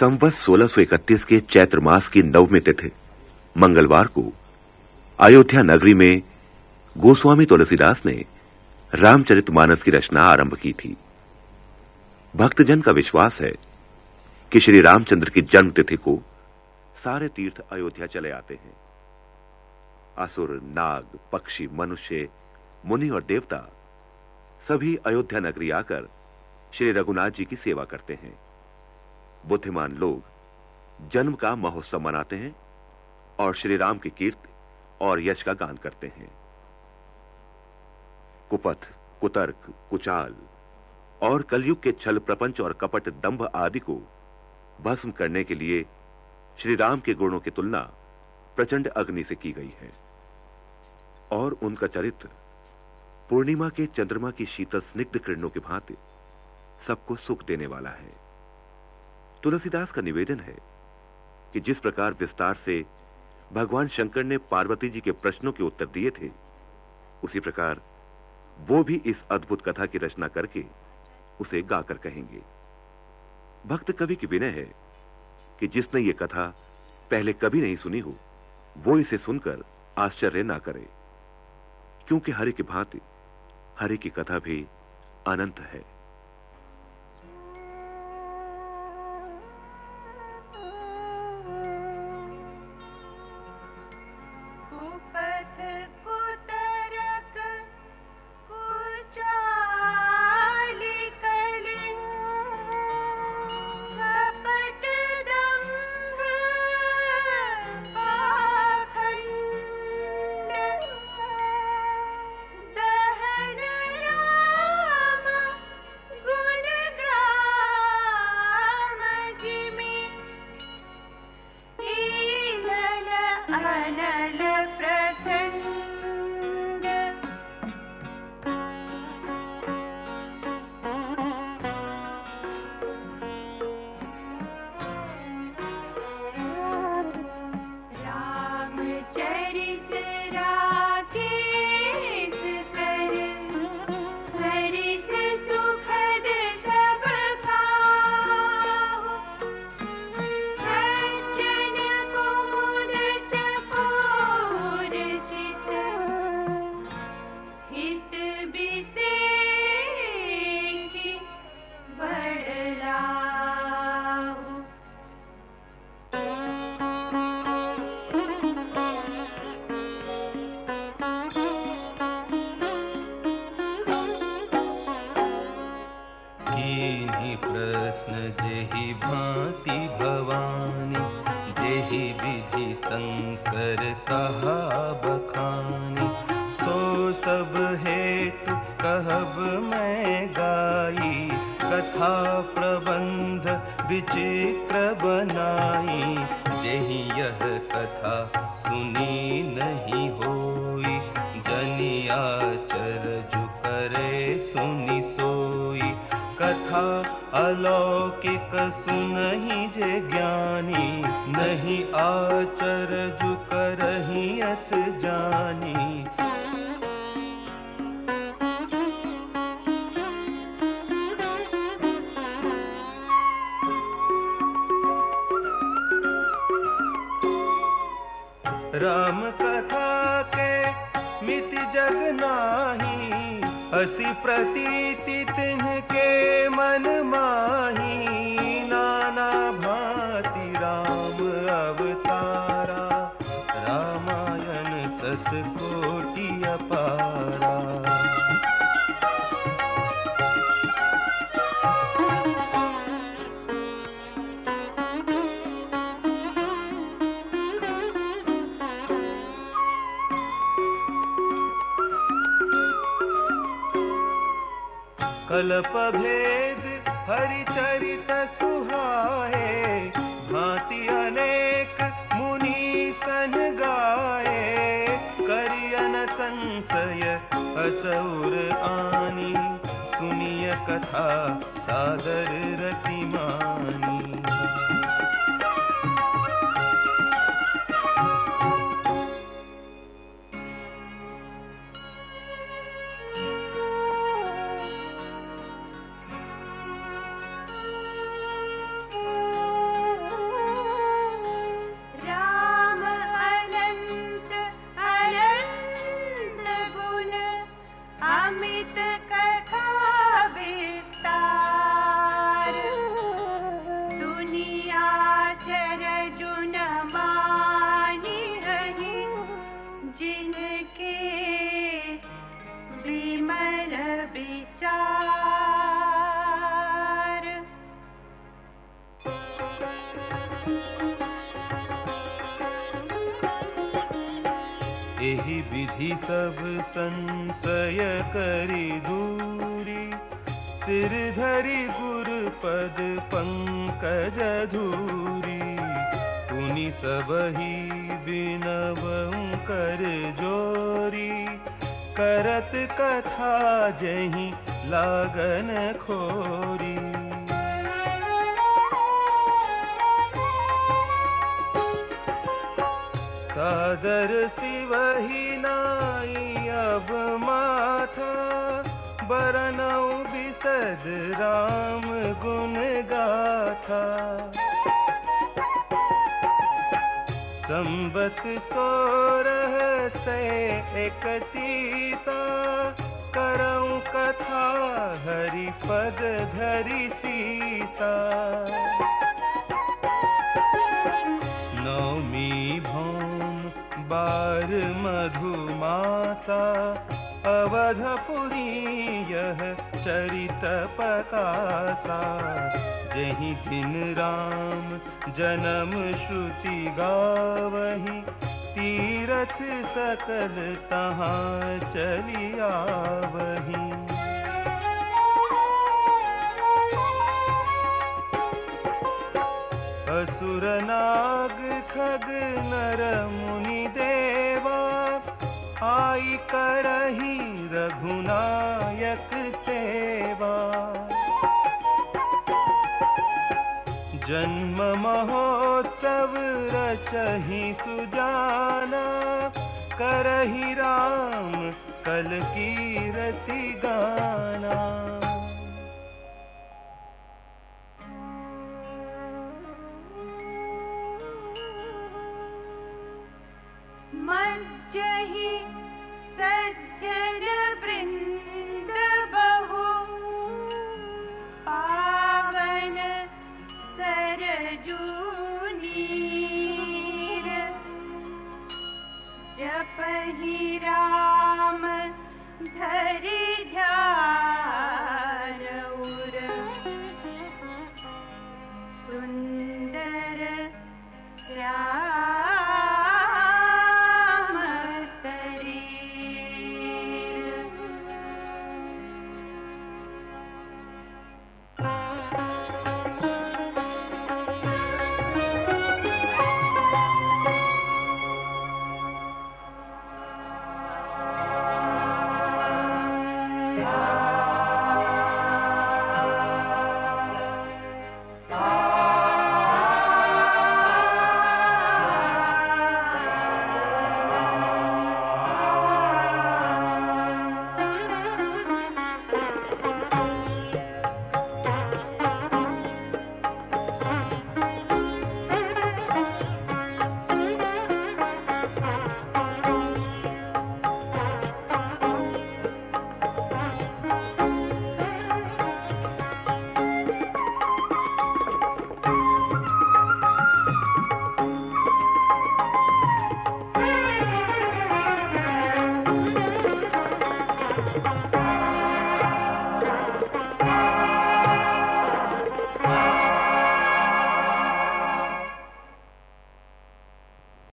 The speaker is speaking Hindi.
संवत 1631 के चैत्र मास की नवमी तिथि, मंगलवार को अयोध्या नगरी में गोस्वामी तुलसीदास ने रामचरितमानस की रचना आरंभ की थी। भक्तजन का विश्वास है कि श्री रामचंद्र की जन्म तिथि को सारे तीर्थ अयोध्या चले आते हैं। असुर, नाग, पक्षी, मनुष्य, मुनि और देवता सभी अयोध्या नगरी आकर श्री रघुनाथ जी की सेवा करते हैं। बुद्धिमान लोग जन्म का महोत्सव मनाते हैं और श्री राम की कीर्ति और यश का गान करते हैं। कुपथ, कुतर्क, कुचाल और कलयुग के छल प्रपंच और कपट दंभ आदि को भस्म करने के लिए श्री राम के गुणों की तुलना प्रचंड अग्नि से की गई है और उनका चरित्र पूर्णिमा के चंद्रमा की शीतल स्निग्ध किरणों की भांति सबको सुख देने वाला है। तुलसीदास का निवेदन है कि जिस प्रकार विस्तार से भगवान शंकर ने पार्वती जी के प्रश्नों के उत्तर दिए थे, उसी प्रकार वो भी इस अद्भुत कथा की रचना करके उसे गाकर कहेंगे। भक्त कवि की विनय है कि जिसने ये कथा पहले कभी नहीं सुनी हो, वो इसे सुनकर आश्चर्य ना करे, क्योंकि हरि की भांति, हरि की कथा भी अनंत है। विचित्र बनाई। यही यह कथा सुनी नहीं होई जनिया चर करे सुनी सोई। कथा अलौकिक सुनही जे ज्ञानी, नहीं आचर जुकरही अस जानी। राम कथा के मित जग नाही, हसी प्रतीति तिनके मन माही, नाना भांति राम अवतारा। कल्प भेद हरिचरित सुहाए। भांति अनेक मुनि सन गाए। करियन संशय असुर आनी। सुनिय कथा सादर रतिमानी एहि विधि सब संशय करी दूरी। सिर धरि गुर पद पंकज धूरी। पुनि सबही बिनव कर जोरी। करत कथा जही लागन खोरी सादर सिवही नाई अब माथा, बरनऊ बिसद राम गुण गाथा। संबत सोरह से इकतीसा करऊं कथा हरि पद धरि सीसा। बार मधुमासा, अवधपुरी यह चरित पकासा जही दिन राम जन्म श्रुति गावही, तीरथ सकल तहाँ चली आवही। असुर नाग खग नर मुनि देवा आई करही रघुनायक सेवा। जन्म महोत्सव रचहि सुजाना करहि राम कल कीरति गाना नीर जपहि राम धरि सुन्दर Hallelujah.